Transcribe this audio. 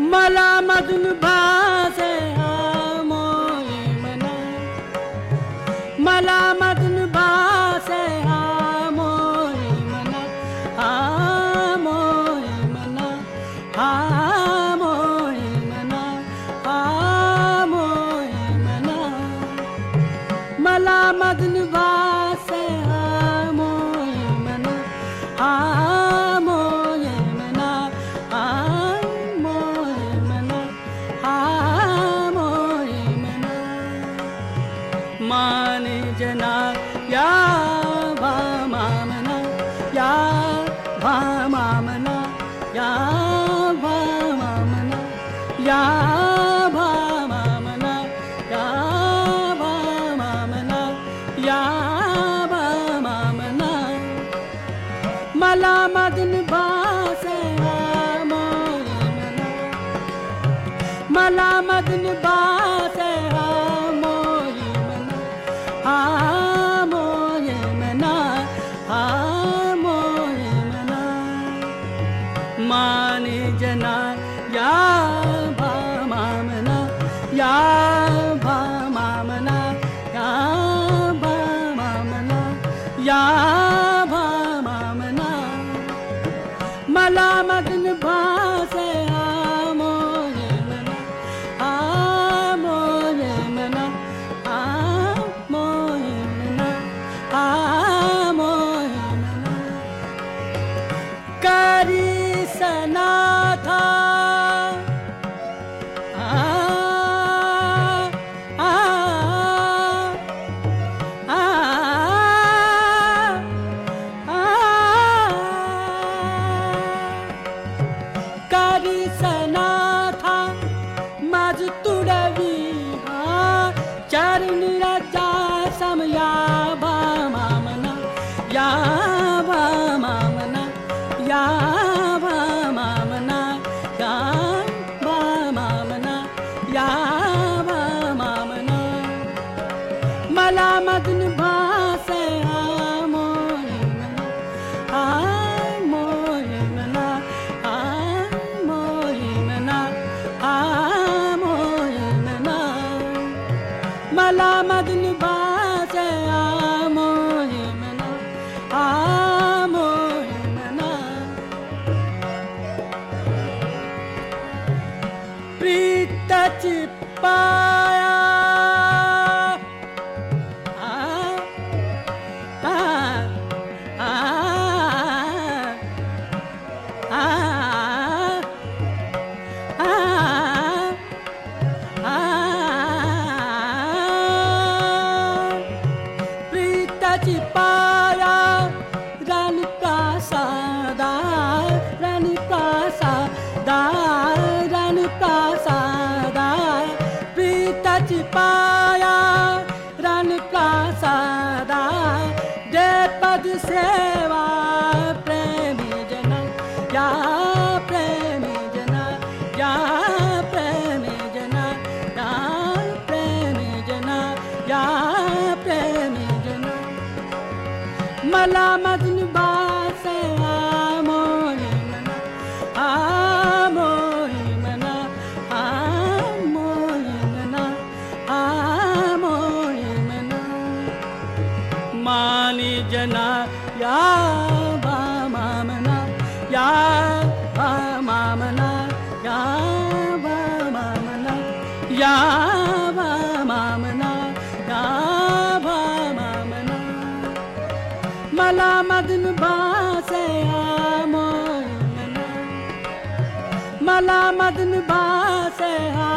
मला मोई मना। मला मदन भासे मोई मना। हा मोई मना। मना। मला मदन भासे मामना भा मला मदन मना मला मदन बासे मला Shadow knew that. मला मदन भासे मोय मना आ मोय मना। प्रीतच प्रीतची पाया राणी प्रासादा राणी प्रासादा राणी प्रासादा प्रीतची पाया राणी प्रासादा दे पद सेवा प्रेमी जना या मला मदन बासे मना आ मोही मना आ मोही मना आ मोही मना मानी जना या मला मदन मासया मला मदन मासया